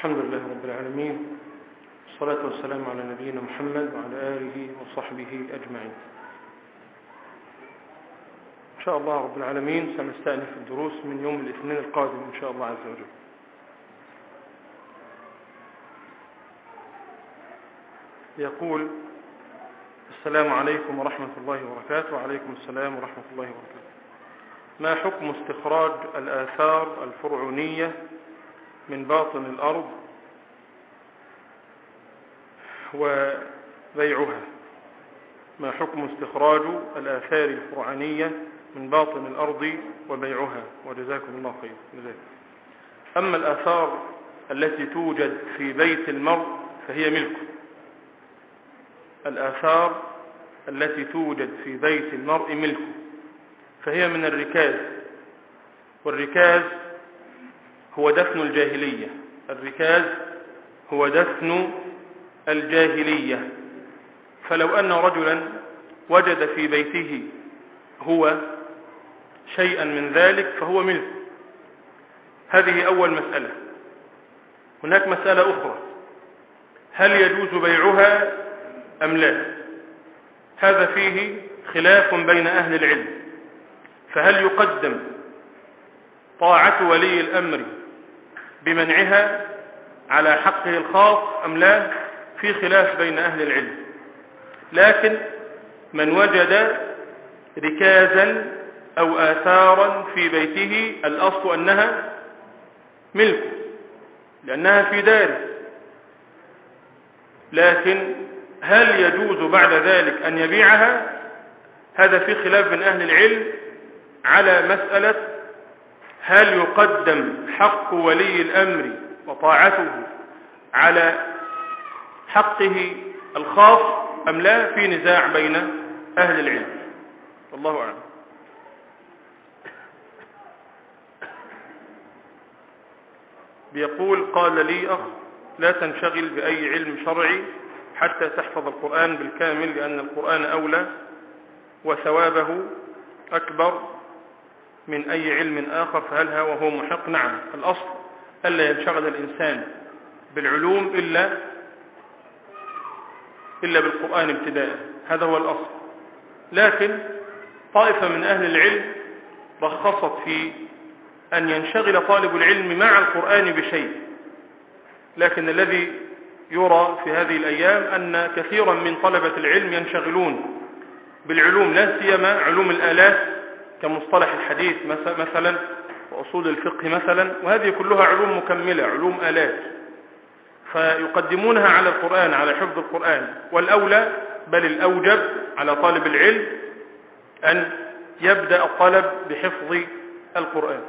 الحمد لله رب العالمين والصلاة والسلام على نبينا محمد وعلى آله وصحبه أجمعين. إن شاء الله رب العالمين سنستأنف الدروس من يوم الاثنين القادم إن شاء الله عز وجل. يقول السلام عليكم ورحمة الله وبركاته وعليكم السلام ورحمة الله وبركاته. ما حكم استخراج الآثار الفرعونية من باطن الأرض وبيعها. ما حكم استخراج الآثار الفرعانية من باطن الأرض وبيعها؟ وجزاكم الله خير. جزاك. أما الآثار التي توجد في بيت المرء فهي ملكه الآثار التي توجد في بيت المرء ملكه فهي من الركاز. والركاز هو دفن الجاهلية. الركاز هو دفن الجاهلية. فلو أن رجلا وجد في بيته هو شيئا من ذلك فهو ملك هذه أول مسألة. هناك مسألة أخرى. هل يجوز بيعها أم لا؟ هذا فيه خلاف بين أهل العلم. فهل يقدم طاعة ولي الأمر بمنعها على حقه الخاص أم لا في خلاف بين أهل العلم. لكن من وجد ركازا أو آثارا في بيته الأصل أنها ملكه لأنها في داره. لكن هل يجوز بعد ذلك أن يبيعها؟ هذا في خلاف بين أهل العلم على مسألة هل يقدم حق ولي الأمر وطاعته على حقه الخاص أم لا في نزاع بين أهل العلم؟ والله أعلم. بيقول قال لي أخ لا تنشغل بأي علم شرعي حتى تحفظ القرآن بالكامل لأن القرآن أولى وثوابه أكبر من أي علم آخر فهل هو محق؟ نعم. الأصل ألا ينشغل الإنسان بالعلوم إلا إلا بالقرآن ابتداء. هذا هو الأصل. لكن طائفة من أهل العلم رخصت في أن ينشغل طالب العلم مع القرآن بشيء. لكن الذي يرى في هذه الأيام أن كثيرا من طلبة العلم ينشغلون بالعلوم لا سيما علوم الآلات كمصطلح الحديث مثلا وأصول الفقه مثلا وهذه كلها علوم مكملة علوم آلات. فيقدمونها على القرآن على حفظ القرآن. والأولى بل الأوجب على طالب العلم أن يبدأ الطلب بحفظ القرآن.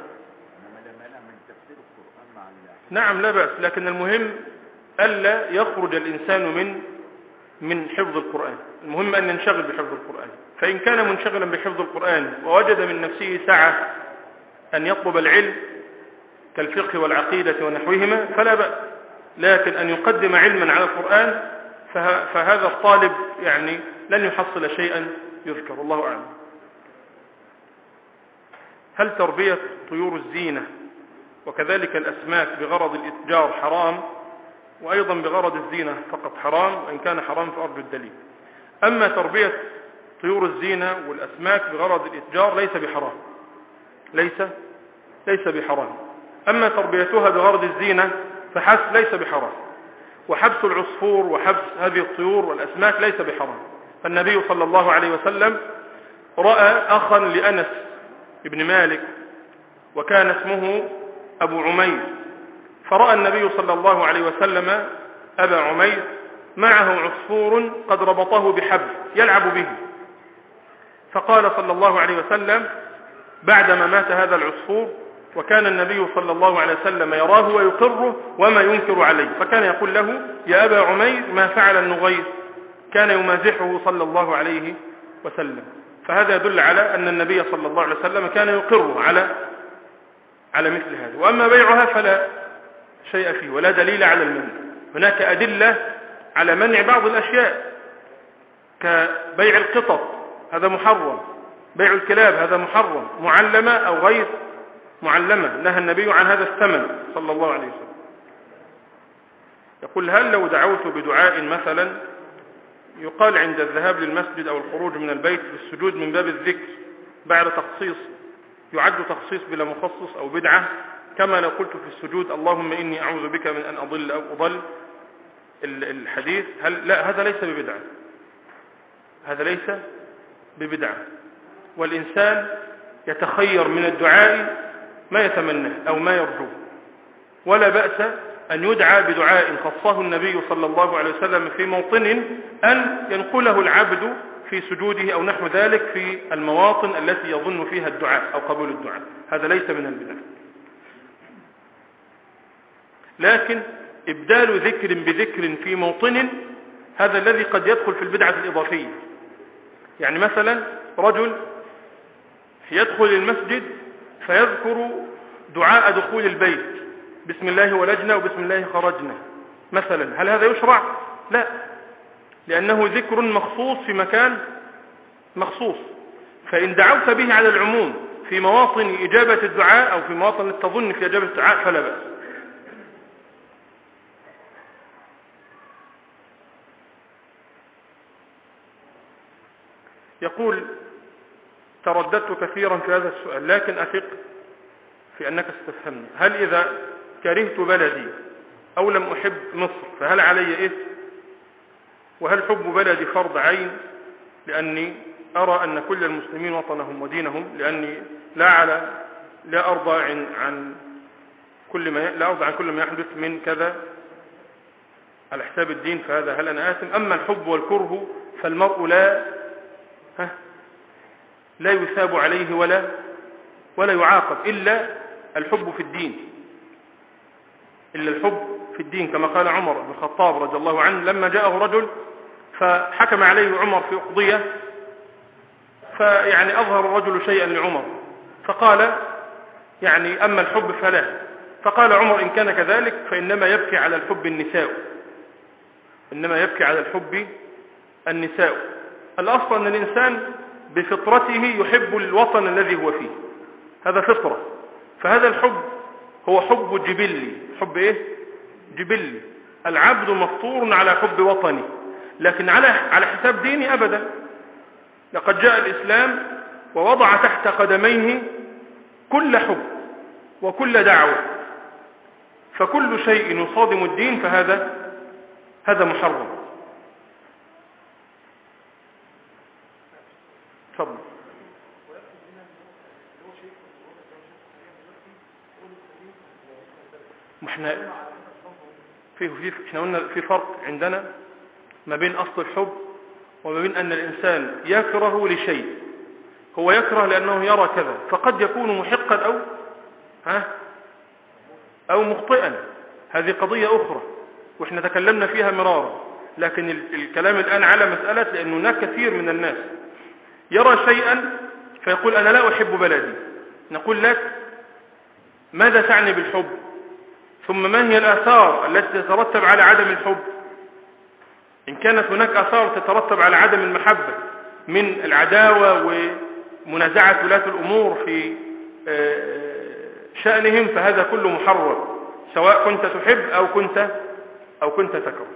نعم لا بأس لكن المهم ألا يخرج الإنسان من من حفظ القرآن. المهم أن ينشغل بحفظ القرآن. فإن كان منشغلا بحفظ القرآن ووجد من نفسه سعة أن يطلب العلم كالفقه والعقيدة ونحوهما فلا بأس. لكن أن يقدم علما على القرآن فهذا الطالب يعني لن يحصل شيئا يذكر. الله أعلم. هل تربية طيور الزينة وكذلك الأسماك بغرض الإتجار حرام؟ وأيضا بغرض الزينة فقط حرام وإن كان حرام أرض الدليل. أما تربية طيور الزينة والأسماك بغرض الإتجار ليس بحرام. ليس ليس بحرام. أما تربيتها بغرض الزينة فحبس ليس بحرام. وحبس العصفور وحبس هذه الطيور والأسماك ليس بحرام. فالنبي صلى الله عليه وسلم رأى أخا لأنس ابن مالك وكان اسمه أبو عمير. فرأى النبي صلى الله عليه وسلم أبا عمير معه عصفور قد ربطه بحبل يلعب به. فقال صلى الله عليه وسلم بعدما مات هذا العصفور وكان النبي صلى الله عليه وسلم يراه ويقره وما ينكر عليه. فكان يقول له يا أبا عمير ما فعل النغير كان يمازحه صلى الله عليه وسلم. فهذا يدل على أن النبي صلى الله عليه وسلم كان يقره على على مثل هذا. وأما بيعها فلا. شيء فيه ولا دليل على المنع. هناك أدلة على منع بعض الأشياء كبيع القطط هذا محرم. بيع الكلاب هذا محرم. معلمة أو غير معلمة. نهى النبي عن هذا الثمن صلى الله عليه وسلم. يقول هل لو دعوت بدعاء مثلا يقال عند الذهاب للمسجد أو الخروج من البيت بالسجود من باب الذكر بعد تخصيص يعد تخصيص بلا مخصص أو بدعة؟ كما لو قلت في السجود اللهم إني أعوذ بك من أن أضل أو أضل الحديث. هل لا هذا ليس ببدعة. هذا ليس ببدعة. والإنسان يتخير من الدعاء ما يتمناه أو ما يرجوه ولا بأس أن يدعى بدعاء خصه النبي صلى الله عليه وسلم في موطن أن ينقله العبد في سجوده أو نحو ذلك في المواطن التي يظن فيها الدعاء أو قبول الدعاء. هذا ليس من البدع. لكن إبدال ذكر بذكر في موطن هذا الذي قد يدخل في البدعة الإضافية. يعني مثلا رجل يدخل المسجد فيذكر دعاء دخول البيت. بسم الله ولجنا وبسم الله خرجنا. مثلا هل هذا يشرع؟ لا. لأنه ذكر مخصوص في مكان مخصوص. فإن دعوت به على العموم في مواطن إجابة الدعاء أو في مواطن تظن في إجابة الدعاء فلا بأس. يقول ترددت كثيرا في هذا السؤال لكن أثق في أنك استفهمني هل إذا كرهت بلدي أو لم أحب مصر فهل علي إثم؟ وهل حب بلدي فرض عين؟ لأني أرى أن كل المسلمين وطنهم ودينهم لأني لا على لا أرضى عن, عن كل ما لا أرضى عن كل ما يحدث من كذا على حساب الدين فهذا هل أنا آثم؟ أما الحب والكره فالمرء لا ها؟ لا يثاب عليه ولا ولا يعاقب إلا الحب في الدين. إلا الحب في الدين كما قال عمر بن الخطاب رضي الله عنه لما جاءه رجل فحكم عليه عمر في قضية فيعني أظهر الرجل شيئا لعمر فقال يعني أما الحب فلا. فقال عمر إن كان كذلك فإنما يبكي على الحب النساء. إنما يبكي على الحب النساء. الأصل أن الإنسان بفطرته يحب الوطن الذي هو فيه. هذا فطرة. فهذا الحب هو حب جبلي. حب إيه؟ جبلي. العبد مفطور على حب وطني لكن على على حساب ديني ابدا. لقد جاء الإسلام ووضع تحت قدميه كل حب وكل دعوة. فكل شيء يصادم الدين فهذا هذا محرم تفضل ما إحنا في في إحنا قلنا في فرق عندنا ما بين اصل الحب وما بين ان الانسان يكره لشيء. هو يكره لأنه يرى كذا فقد يكون محقا أو ها؟ أو مخطئا. هذه قضية أخرى وإحنا تكلمنا فيها مرارا. لكن الكلام الان على مسألة لأن هناك كثير من الناس يرى شيئا فيقول أنا لا احب بلدي. نقول لك ماذا تعني بالحب؟ ثم ما هي الآثار التي تترتب على عدم الحب؟ إن كانت هناك آثار تترتب على عدم المحبة من العداوة ومنازعة ولاة الأمور في شأنهم فهذا كله محرم سواء كنت تحب أو كنت أو كنت تكره.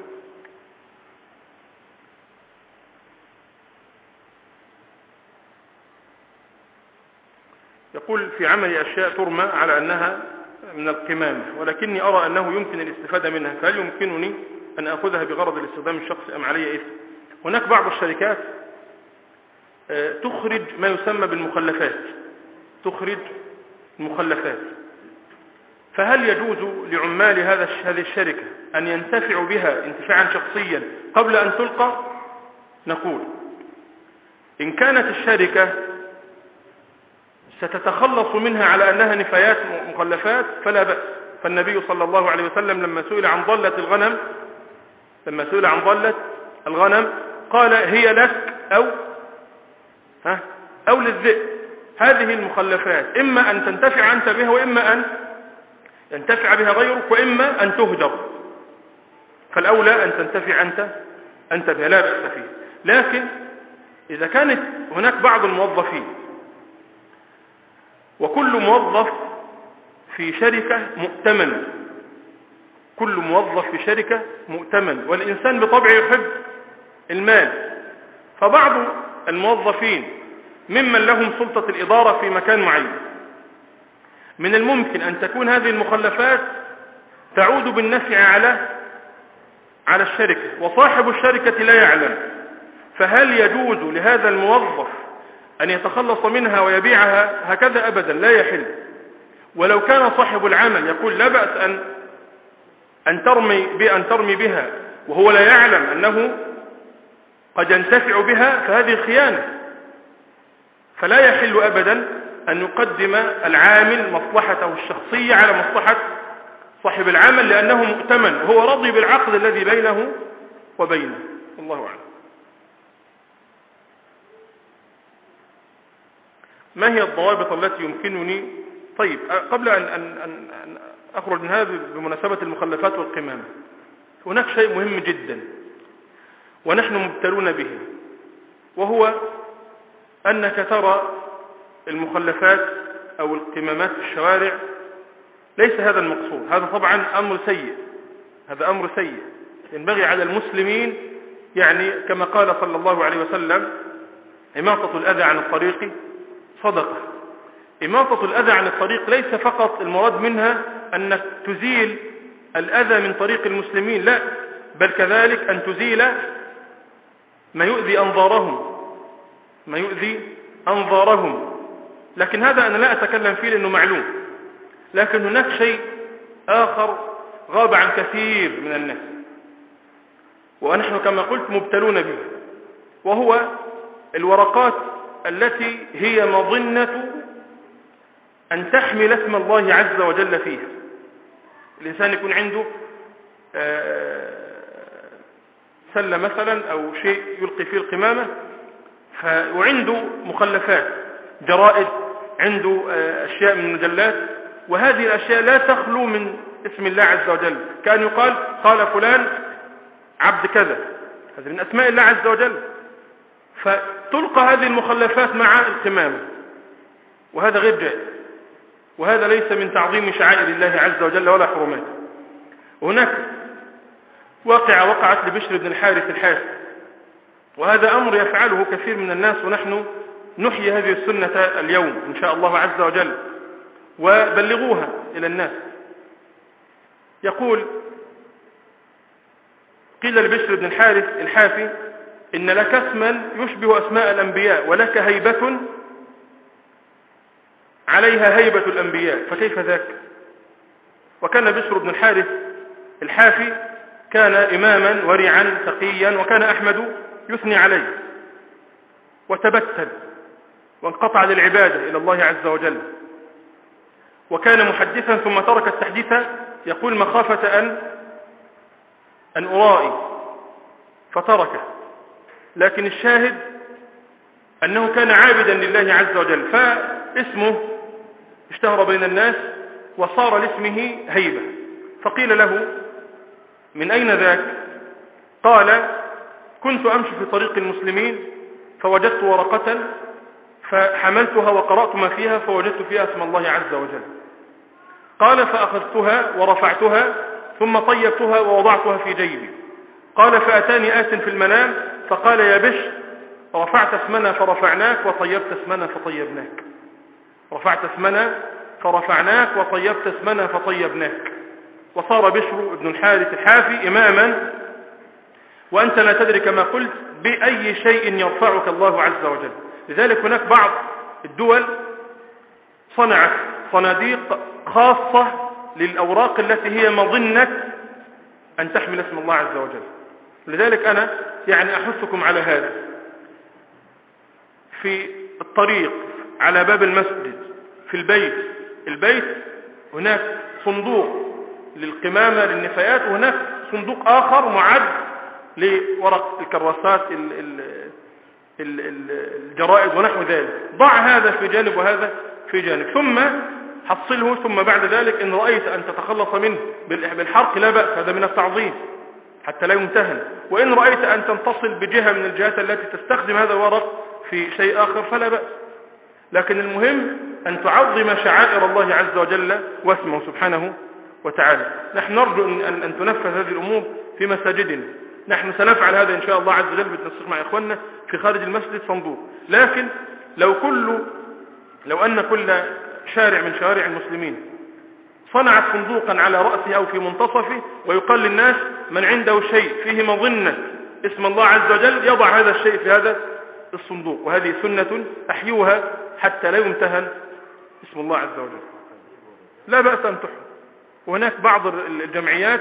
يقول في عمل أشياء ترمى على أنها من القمامة ولكني أرى أنه يمكن الاستفادة منها. فهل يمكنني أن أخذها بغرض الاستخدام الشخصي أم علي إثم هناك بعض الشركات تخرج ما يسمى بالمخلفات. تخرج المخلفات. فهل يجوز لعمال هذا هذه الشركة أن ينتفعوا بها انتفاعا شخصيا قبل أن تلقى؟ نقول إن كانت الشركة ستتخلص منها على أنها نفايات مخلفات فلا بأس. فالنبي صلى الله عليه وسلم لما سئل عن ضلة الغنم لما سئل عن ضلة الغنم قال هي لك أو ها أو للذئب. هذه المخلفات إما أن تنتفع أنت بها وإما أن ينتفع بها غيرك وإما أن تهدر فالأولى أن تنتفع أنت أنت بها لا بأس فيه لكن إذا كانت هناك بعض الموظفين وكل موظف في شركة مؤتمن. كل موظف في شركة مؤتمن. والإنسان بطبعه يحب المال. فبعض الموظفين ممن لهم سلطة الإدارة في مكان معين. من الممكن أن تكون هذه المخلفات تعود بالنفع على على الشركة. وصاحب الشركة لا يعلم. فهل يجوز لهذا الموظف أن يتخلص منها ويبيعها هكذا أبدا لا يحل. ولو كان صاحب العمل يقول لا بأس أن أن ترمي بأن ترمي بها وهو لا يعلم أنه قد ينتفع بها فهذه خيانة. فلا يحل أبدا أن يقدم العامل مصلحته الشخصية على مصلحة صاحب العمل لأنه مؤتمن وهو رضي بالعقد الذي بينه وبينه. الله أعلم. ما هي الضوابط التي يمكنني؟ طيب قبل أن, أن, أن, أن أخرج من هذا بمناسبة المخلفات والقمامة هناك شيء مهم جدا ونحن مبتلون به وهو أنك ترى المخلفات أو القمامات في الشوارع. ليس هذا المقصود هذا طبعا أمر سيء هذا أمر سيء. ينبغي على المسلمين يعني كما قال صلى الله عليه وسلم إماطة الأذى عن الطريق صدقة. إماطة الأذى عن الطريق ليس فقط المراد منها أنك تزيل الأذى من طريق المسلمين لا بل كذلك أن تزيل ما يؤذي أنظارهم. ما يؤذي أنظارهم. لكن هذا أنا لا أتكلم فيه لأنه معلوم. لكن هناك شيء آخر غاب عن كثير من الناس. ونحن كما قلت مبتلون به. وهو الورقات التي هي مظنة أن تحمل اسم الله عز وجل فيها. الإنسان يكون عنده سلة مثلا أو شيء يلقي فيه القمامة وعنده مخلفات جرائد عنده أشياء من المجلات وهذه الأشياء لا تخلو من اسم الله عز وجل. كان يقال قال فلان عبد كذا. هذا من أسماء الله عز وجل. فتلقى هذه المخلفات مع القمامة وهذا غير جائز وهذا ليس من تعظيم شعائر الله عز وجل ولا حرماته. هناك واقعة وقعت لبشر بن الحارث الحاسد وهذا أمر يفعله كثير من الناس ونحن نحيي هذه السنة اليوم إن شاء الله عز وجل. وبلغوها إلى الناس. يقول قيل لبشر بن الحارث الحافي إن لك اسما يشبه أسماء الأنبياء ولك هيبة عليها هيبة الأنبياء فكيف ذاك؟ وكان بشر بن الحارث الحافي كان إماما ورعا تقيا وكان أحمد يثني عليه وتبتل وانقطع للعبادة إلى الله عز وجل. وكان محدثا ثم ترك التحديث يقول مخافة أن أن أرائي فتركه. لكن الشاهد أنه كان عابدا لله عز وجل فاسمه اشتهر بين الناس وصار لاسمه هيبة. فقيل له من أين ذاك؟ قال كنت أمشي في طريق المسلمين فوجدت ورقة فحملتها وقرأت ما فيها فوجدت فيها اسم الله عز وجل. قال فأخذتها ورفعتها ثم طيبتها ووضعتها في جيبي. قال فأتاني آت في المنام فقال يا بش رفعت اسمنا فرفعناك وطيبت اسمنا فطيبناك. رفعت اسمنا فرفعناك وطيبت اسمنا فطيبناك. وصار بشر بن الحارث الحافي إماما وأنت لا تدري كما قلت بأي شيء يرفعك الله عز وجل. لذلك هناك بعض الدول صنعت صناديق خاصة للأوراق التي هي مظنة أن تحمل اسم الله عز وجل. لذلك أنا يعني أحثكم على هذا. في الطريق على باب المسجد في البيت البيت هناك صندوق للقمامة للنفايات وهناك صندوق آخر معد لورق الكراسات الجرائد ونحو ذلك. ضع هذا في جانب وهذا في جانب. ثم حصله ثم بعد ذلك إن رأيت أن تتخلص منه بالحرق لا بأس هذا من التعظيم. حتى لا يمتهن. وإن رأيت أن تنتصل بجهة من الجهات التي تستخدم هذا الورق في شيء آخر فلا بأس. لكن المهم أن تعظم شعائر الله عز وجل واسمه سبحانه وتعالى. نحن نرجو أن, أن تنفذ هذه الأمور في مساجدنا. نحن سنفعل هذا إن شاء الله عز وجل بالتنسيق مع إخواننا في خارج المسجد صندوق لكن لو كل لو أن كل شارع من شوارع المسلمين صنعت صندوقا على رأسه أو في منتصفه ويقال للناس من عنده شيء فيه مظنة اسم الله عز وجل يضع هذا الشيء في هذا الصندوق. وهذه سنة أحيوها حتى لا يمتهن اسم الله عز وجل. لا بأس أن تحيو وهناك بعض الجمعيات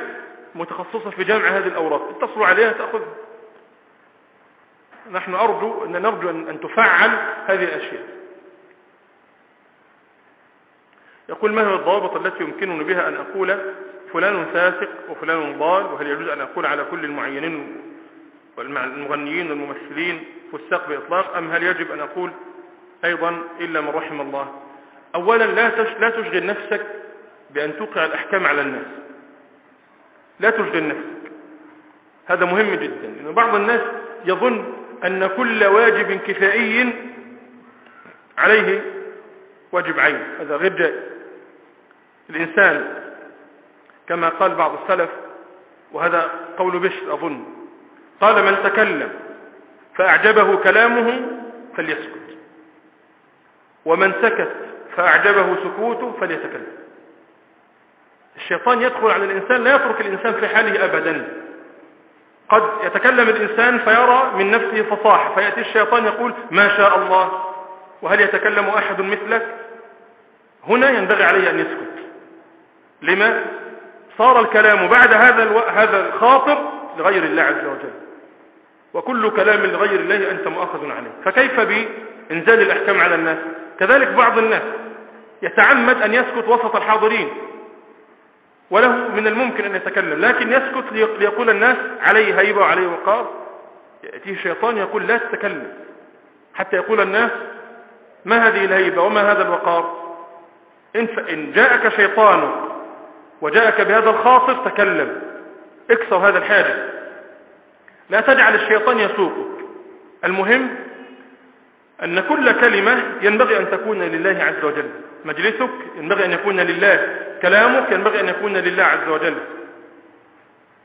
متخصصة في جمع هذه الأوراق. اتصلوا عليها تأخذها. نحن أرجو أن نرجو أن تفعل هذه الأشياء. يقول ما هي الضوابط التي يمكنني بها أن أقول فلان فاسق وفلان ضال وهل يجوز أن أقول على كل المعينين والمغنيين والممثلين فساق بإطلاق أم هل يجب أن أقول أيضا إلا من رحم الله؟ أولا لا لا تشغل نفسك بأن توقع الأحكام على الناس. لا تشغل نفسك. هذا مهم جدا. لأن بعض الناس يظن أن كل واجب كفائي عليه واجب عين. هذا غير جائز. الإنسان كما قال بعض السلف وهذا قول بشر أظن قال من تكلم فأعجبه كلامه فليسكت ومن سكت فأعجبه سكوته فليتكلم. الشيطان يدخل على الإنسان لا يترك الإنسان في حاله أبدا. قد يتكلم الإنسان فيرى من نفسه فصاحة فيأتي الشيطان يقول ما شاء الله وهل يتكلم أحد مثلك؟ هنا ينبغي عليه أن يسكت. لما صار الكلام بعد هذا ألو... هذا الخاطر لغير الله عز وجل. وكل كلام لغير الله أنت مؤاخذ عليه. فكيف بإنزال الأحكام على الناس؟ كذلك بعض الناس يتعمد أن يسكت وسط الحاضرين. وله من الممكن أن يتكلم لكن يسكت ليقول الناس عليه هيبة وعليه وقار. يأتيه الشيطان يقول لا تتكلم. حتى يقول الناس ما هذه الهيبة وما هذا الوقار؟ إن جاءك شيطانك وجاءك بهذا الخاطر تكلم. اكسر هذا الحاجز. لا تجعل الشيطان يسوقك. المهم أن كل كلمة ينبغي أن تكون لله عز وجل. مجلسك ينبغي أن يكون لله. كلامك ينبغي أن يكون لله عز وجل.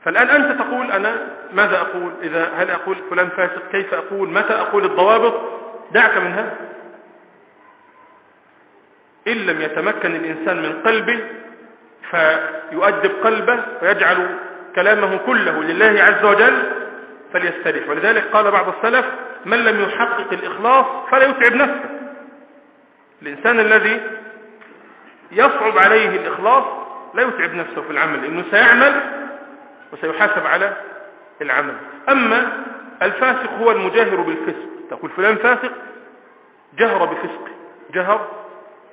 فالآن أنت تقول أنا ماذا أقول؟ إذا هل أقول فلان فاسق؟ كيف أقول؟ متى أقول الضوابط؟ دعك من هذا إن لم يتمكن الإنسان من قلبه فيؤدب قلبه ويجعل كلامه كله لله عز وجل فليستريح. ولذلك قال بعض السلف من لم يحقق الإخلاص فلا يتعب نفسه. الإنسان الذي يصعب عليه الإخلاص لا يتعب نفسه في العمل إنه سيعمل وسيحاسب على العمل. أما الفاسق هو المجاهر بالفسق. تقول فلان فاسق جهر بفسق جهر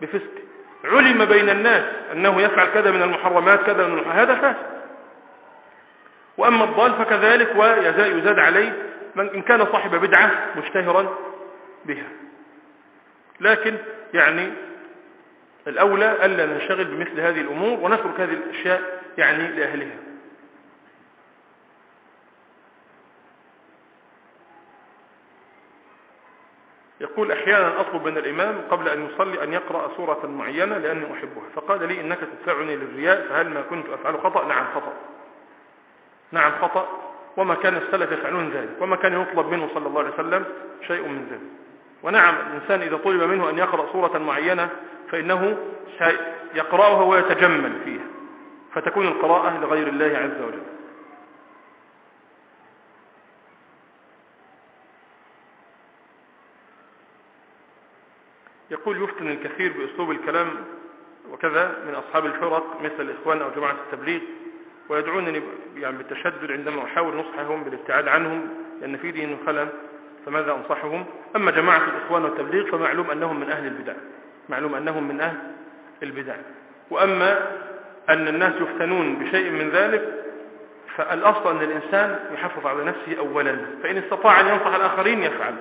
بفسق. علم بين الناس أنه يفعل كذا من المحرمات كذا من هذا فاسق وأما الضال فكذلك ويزاد عليه من إن كان صاحب بدعة مشتهرا بها. لكن يعني الأولى ألا ننشغل بمثل هذه الأمور ونترك هذه الأشياء يعني لأهلها. يقول أحيانا أطلب من الإمام قبل أن يصلي أن يقرأ سورة معينة لأني أحبها. فقال لي إنك تدفعني للرياء فهل ما كنت أفعل خطأ؟ نعم خطأ. نعم خطأ. وما كان السلف يفعلون ذلك. وما كان يطلب منه صلى الله عليه وسلم شيء من ذلك. ونعم الإنسان إذا طلب منه أن يقرأ سورة معينة فإنه سيقرأها ويتجمل فيها فتكون القراءة لغير الله عز وجل. يقول يفتن الكثير بأسلوب الكلام وكذا من أصحاب الفرق مثل الإخوان أو جماعة التبليغ ويدعونني يعني بالتشدد عندما أحاول نصحهم بالابتعاد عنهم لأن في دين خلل فماذا أنصحهم؟ أما جماعة الإخوان والتبليغ فمعلوم أنهم من أهل البدع معلوم أنهم من أهل البدع. وأما أن الناس يفتنون بشيء من ذلك فالأصل أن الإنسان يحافظ على نفسه أولا فإن استطاع أن ينصح الآخرين يفعل.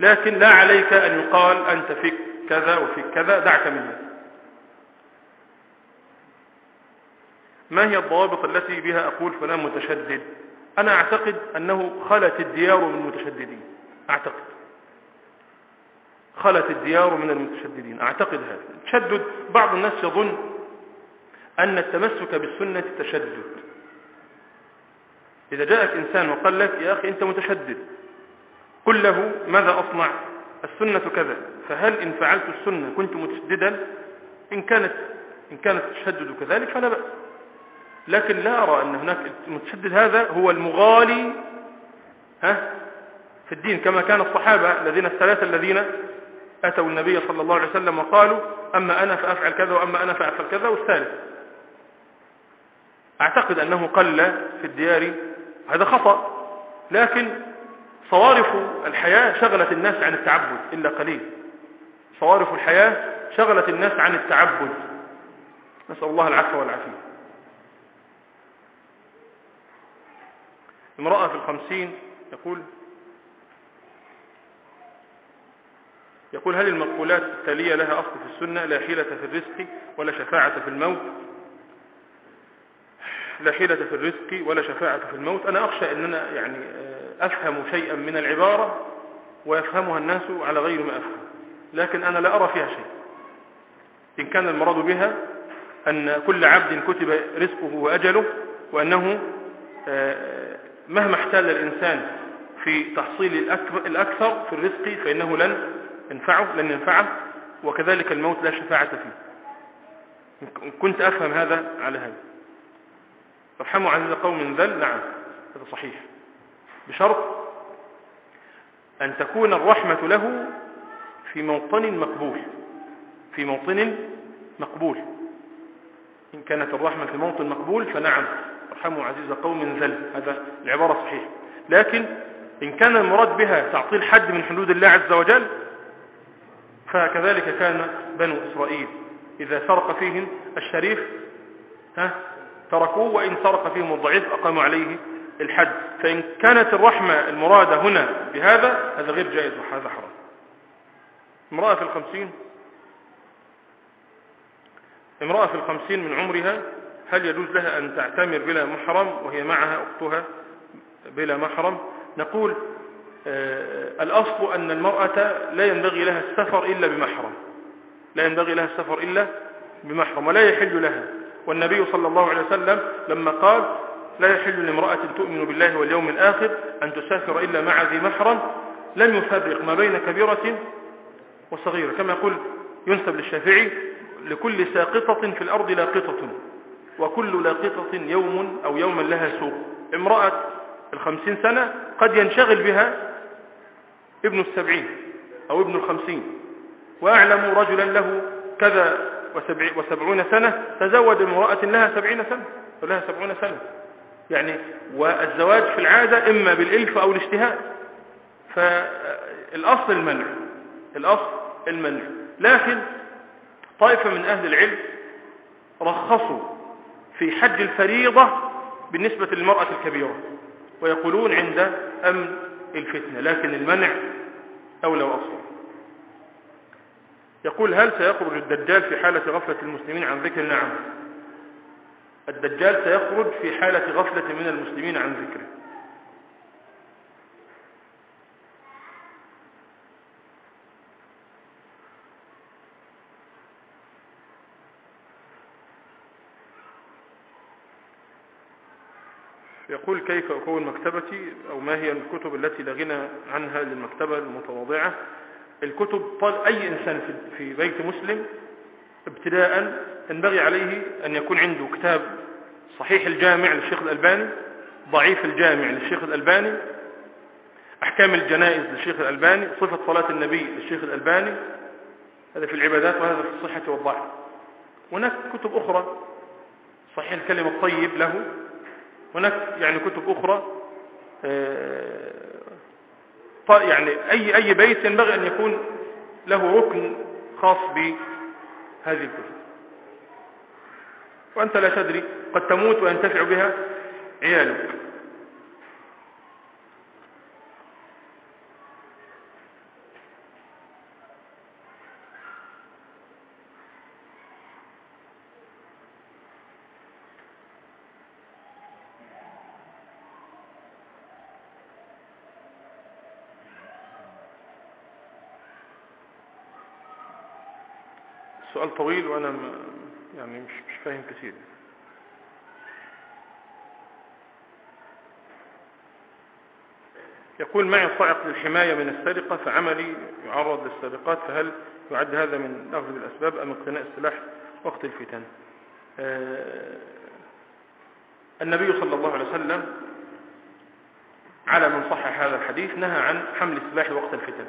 لكن لا عليك أن يقال أنت فيك كذا وفيك كذا دعك من ما هي الضوابط التي بها أقول فلان متشدد؟ أنا أعتقد أنه خلت الديار من المتشددين. أعتقد. خلت الديار من المتشددين. أعتقد هذا. التشدد بعض الناس يظن أن التمسك بالسنة تشدد. إذا جاءك إنسان وقال لك يا أخي أنت متشدد. قل له ماذا أصنع السنة كذا. فهل إن فعلت السنة كنت متشددا؟ إن كانت إن كانت التشدد كذلك فلا بأس. لكن لا أرى أن هناك المتشدد هذا هو المغالي ها في الدين. كما كان الصحابة الذين الثلاثة الذين أتوا النبي صلى الله عليه وسلم وقالوا أما أنا فأفعل كذا وأما أنا فأفعل كذا والثالث. أعتقد أنه قل في الديار. هذا خطأ. لكن صوارف الحياة شغلت الناس عن التعبد إلا قليل. صوارف الحياة شغلت الناس عن التعبد. نسأل الله العفو والعافية. امرأة في الخمسين يقول يقول هل المقولات التالية لها أصل في السنة؟ لا حيلة في الرزق ولا شفاعة في الموت. لا حيلة في الرزق ولا شفاعة في الموت. أنا أخشى أن أنا يعني أفهم شيئا من العبارة ويفهمها الناس على غير ما أفهم. لكن أنا لا أرى فيها شيء. إن كان المراد بها أن كل عبد كتب رزقه وأجله وأنه مهما احتال الإنسان في تحصيل الأكثر في الرزق فإنه لن ينفعه لن ينفعه وكذلك الموت لا شفاعة فيه. كنت أفهم هذا على هذا. ارحموا عزيز قوم ذل؟ نعم هذا صحيح. بشرط أن تكون الرحمة له في موطن مقبول في موطن مقبول. إن كانت الرحمة في موطن مقبول فنعم ارحموا عزيز قوم ذل. هذا العبارة صحيح. لكن إن كان المراد بها تعطيل حد من حدود الله عز وجل فكذلك كان بنو إسرائيل إذا سرق فيهم الشريف ها تركوه وإن سرق فيهم الضعيف أقاموا عليه الحد. فإن كانت الرحمة المرادة هنا بهذا هذا غير جائز وهذا حرام. امرأة في الخمسين امرأة في الخمسين من عمرها هل يجوز لها أن تعتمر بلا محرم وهي معها أختها بلا محرم؟ نقول آه الأصل أن المرأة لا ينبغي لها السفر إلا بمحرم. لا ينبغي لها السفر إلا بمحرم ولا يحل لها والنبي صلى الله عليه وسلم لما قال لا يحل لامرأة تؤمن بالله واليوم الآخر أن تسافر إلا مع ذي محرم لم يفرق ما بين كبيرة وصغيرة. كما يقول ينسب للشافعي لكل ساقطة في الأرض لاقطة وكل لاقطة يوم أو يوما لها سوق. امرأة الخمسين سنة قد ينشغل بها ابن السبعين أو ابن الخمسين وأعلم رجلا له كذا وسبعون سنة تزوج امرأة لها سبعين سنة ولها سبعون سنة. يعني والزواج في العادة إما بالإلف أو الاشتهاء. فالأصل المنع الأصل المنع. لكن طائفة من أهل العلم رخصوا في حج الفريضة بالنسبة للمرأة الكبيرة ويقولون عند أمن الفتنة لكن المنع أولى وأصل. يقول هل سيخرج الدجال في حالة غفلة المسلمين عن ذكر؟ نعم. الدجال سيخرج في حالة غفلة من المسلمين عن ذكره. يقول كيف أكون مكتبتي أو ما هي الكتب التي لا غنى عنها للمكتبة المتواضعة؟ الكتب طال أي إنسان في بيت مسلم ابتداء ينبغي عليه أن يكون عنده كتاب صحيح الجامع للشيخ الألباني ضعيف الجامع للشيخ الألباني أحكام الجنائز للشيخ الألباني صفة صلاة النبي للشيخ الألباني هذا في العبادات وهذا في الصحة والضعف. هناك كتب أخرى صحيح الكلمة الطيب له هناك يعني كتب أخرى يعني أي أي بيت ينبغي أن يكون له ركن خاص بهذه الكتب. وأنت لا تدري قد تموت وينتفع بها عيالك. سؤال طويل وأنا يعني مش مش فاهم كثير. يقول معي صاعق للحماية من السرقة؟ فعملي يعرض للسرقات فهل يعد هذا من أخذ بالأسباب أم اقتناء السلاح وقت الفتن؟ آه النبي صلى الله عليه وسلم على من صح هذا الحديث نهى عن حمل السلاح وقت الفتن.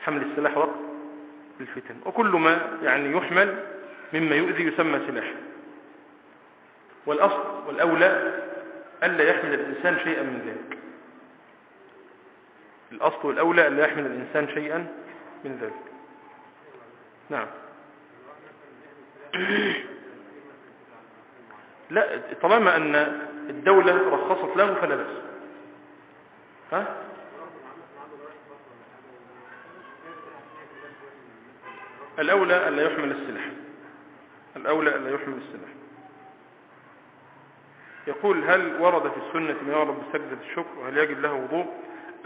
حمل السلاح وقت الفتن وكل ما يعني يحمل مما يؤذي يسمى سلاح. والأصل والأولى ألا يحمل الإنسان شيئا من ذلك. الأصل والأولى ألا يحمل الإنسان شيئا من ذلك. نعم. لا طالما أن الدولة رخصت له فلا بأس. ها؟ الأولى ألا يحمل السلاح. الأولى ألا يحمل السلاح. يقول هل ورد في السنة ما يعرض بسجدة الشكر؟ وهل يجب له وضوء؟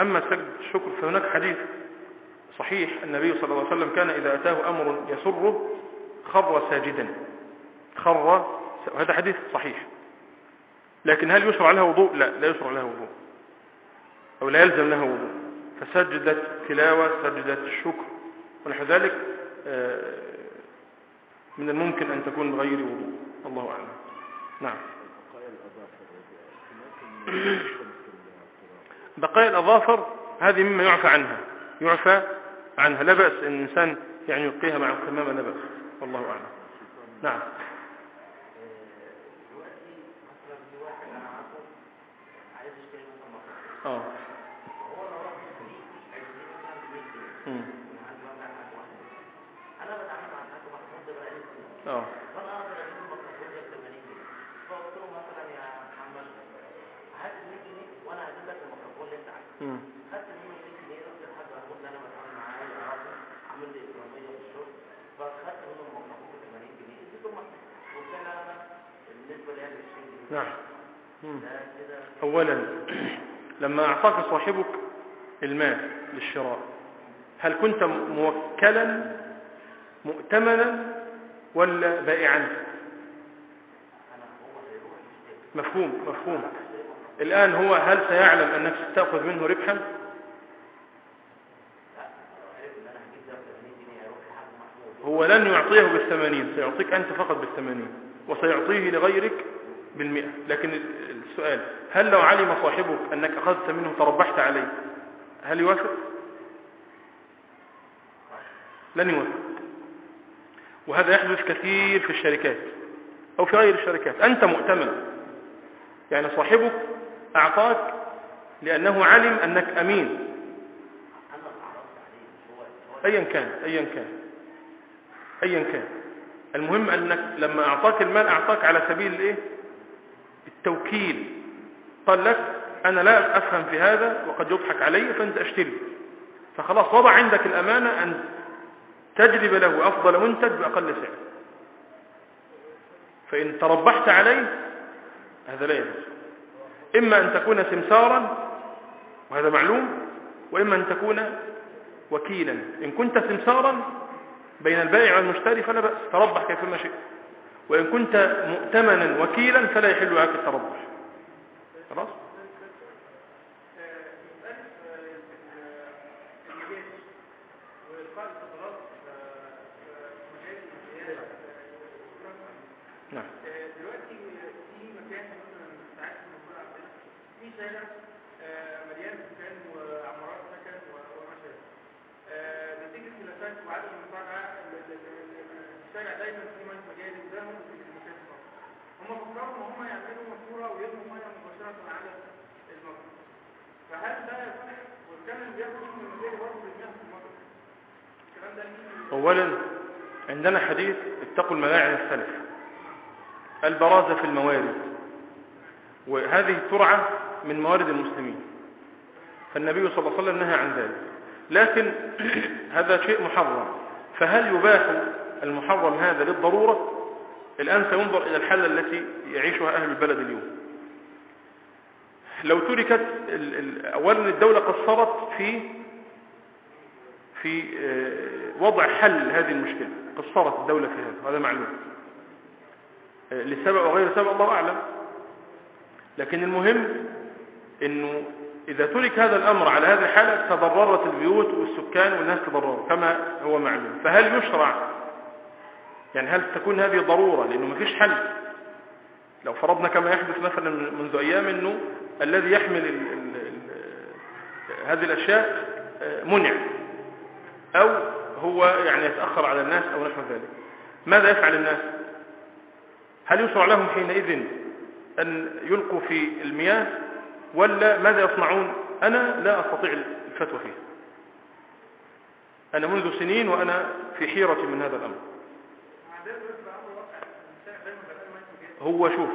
أما سجدة الشكر فهناك حديث صحيح. النبي صلى الله عليه وسلم كان إذا أتاه أمر يسره خر ساجدا. خر هذا حديث صحيح. لكن هل يشرع له وضوء؟ لا لا يشرع له وضوء. أو لا يلزم له وضوء. فسجدة تلاوة سجدة الشكر. ونحو ذلك من الممكن أن تكون بغير وضوء. الله أعلم. نعم. بقايا الأظافر هذه مما يعفى عنها. يعفى عنها. لا بأس إن الإنسان يعني يلقيها مع القمامة لا بأس. والله أعلم. نعم. آه. آه. امم نعم. مم. اولا لما أعطاك صاحبك المال للشراء هل كنت موكلا مؤتمنا؟ ولا بائعا؟ مفهوم مفهوم. الآن هو هل سيعلم أنك ستأخذ منه ربحا؟ هو لن يعطيه بالثمانين سيعطيك أنت فقط بالثمانين وسيعطيه لغيرك بالمئة. لكن السؤال هل لو علم صاحبك أنك أخذت منه تربحت عليه هل يوافق؟ لن يوافق. وهذا يحدث كثير في الشركات أو في غير الشركات. أنت مؤتمن. يعني صاحبك أعطاك لأنه علم أنك أمين. أيا كان أيا كان أيا كان. المهم أنك لما أعطاك المال أعطاك على سبيل الإيه؟ التوكيل. قال لك أنا لا أفهم في هذا وقد يضحك علي فأنت أشتري. فخلاص وضع عندك الأمانة أن تجلب له أفضل منتج بأقل سعر فإن تربحت عليه هذا لا يجوز. إما أن تكون سمسارا وهذا معلوم وإما أن تكون وكيلا. إن كنت سمسارا بين البائع والمشتري فلا بأس تربح كيفما شئت. وإن كنت مؤتمنا وكيلا فلا يحل لك التربح خلاص نعم دلوقتي في مكان مثلا ساعات في المنطقة عندنا في شارع آه، مليان سكان وعمارات سكن و- وما شابه آه، نتيجه خلافات وعدم المتابعه ال- ال- ال- الشارع دايما مية مجاري قدامه في المكان هم فكروا إن هم يعملوا ماسوره ويرموا مية مباشرة على المجرى فهل ده يصح والكلام بياخد من المجاري برضه بيرميها في المجرى الكلام ده أولا عندنا حديث اتقوا الملاعن الثلاث البرازة في الموارد. وهذه ترعى من موارد المسلمين. فالنبي صلى الله عليه وسلم نهى عن ذلك. لكن هذا شيء محرم. فهل يباح المحرم هذا للضرورة؟ الآن سينظر إلى الحالة التي يعيشها أهل البلد اليوم. لو تركت أولا الدولة قصرت في في آه، وضع حل هذه المشكلة. قصرت الدولة في هذا هذا معلوم. آه، لسبب أو غير سبب الله أعلم. لكن المهم أنه إذا ترك هذا الأمر على هذه الحالة تضررت البيوت والسكان والناس تضرروا كما هو معلوم. فهل يشرع؟ يعني هل تكون هذه ضرورة؟ لأنه ما فيش حل. لو فرضنا كما يحدث مثلا منذ أيام أنه الذي يحمل ال ال ال هذه الأشياء آه، منع. أو هو يعني يتأخر على الناس أو نحو ذلك. ماذا يفعل الناس؟ هل يشرع لهم حينئذ أن يلقوا في المياه؟ ولا ماذا يصنعون؟ أنا لا أستطيع الفتوى فيه. أنا منذ سنين وأنا في حيرة من هذا الأمر. هو شوف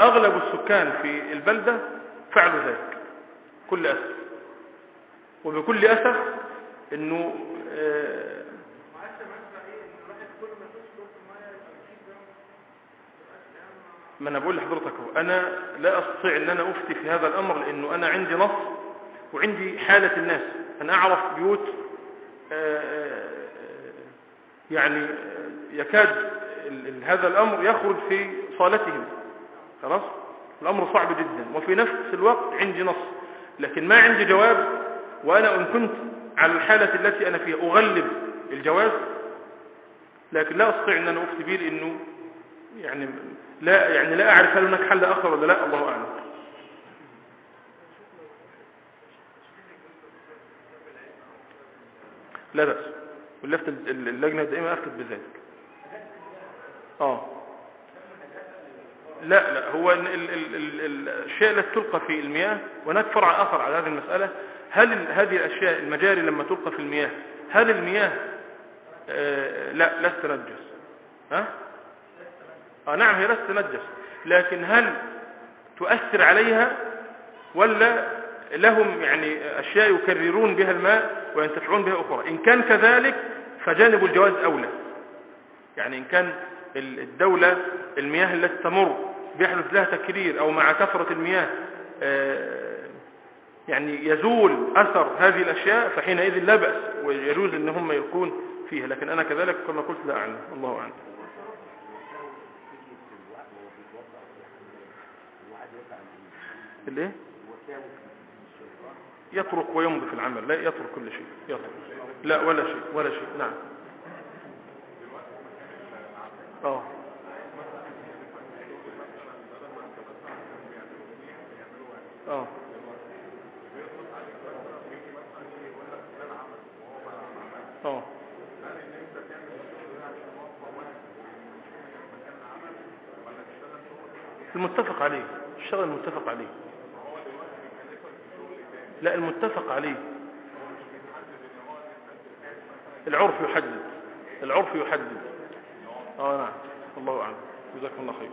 أغلب السكان في البلدة فعلوا ذلك كل أسف. وبكل أسف أنه آه، ما أنا بقول لحضرتك أنا لا أستطيع إن أنا أفتي في هذا الأمر لأنه أنا عندي نص وعندي حالة الناس. أنا أعرف بيوت آه، آه، يعني يكاد هذا الأمر يخرج في صالتهم. خلاص؟ الأمر صعب جدا. وفي نفس الوقت عندي نص. لكن ما عندي جواب وأنا إن كنت على الحالة التي أنا فيها أغلب الجواز لكن لا أستطيع إن أنا أفتي به لأنه يعني لا يعني لا أعرف هل هناك حل أخر ولا لا الله أعلم. لا بأس. واللفت اللجنة دائما أفتت بذلك. آه. لا لا هو ال ال ال ال التي تلقى في المياه وهناك فرع آخر على هذه المسألة هل هذه الأشياء المجاري لما تلقى في المياه هل المياه آه لا لا تتنجس ها؟ آه نعم هي لا تتنجس لكن هل تؤثر عليها ولا لهم يعني أشياء يكررون بها الماء وينتفعون بها أخرى؟ إن كان كذلك فجانب الجواز أولى. يعني إن كان ال- الدولة المياه التي تمر بيحدث لها تكرير أو مع كثرة المياه آه، يعني يزول أثر هذه الأشياء فحينئذ لا بأس ويجوز أن هم يلقون فيها. لكن أنا كذلك كما قلت لا أعلم. الله أعلم. الايه؟ يترك ويمضي في العمل. لا يترك كل شيء. يترك. لا ولا شيء ولا شيء. نعم. آه. آه. آه. المتفق عليه. الشغل المتفق عليه. لا المتفق عليه. العرف يحدد. العرف يحدد. آه نعم. الله أعلم. جزاكم الله خير.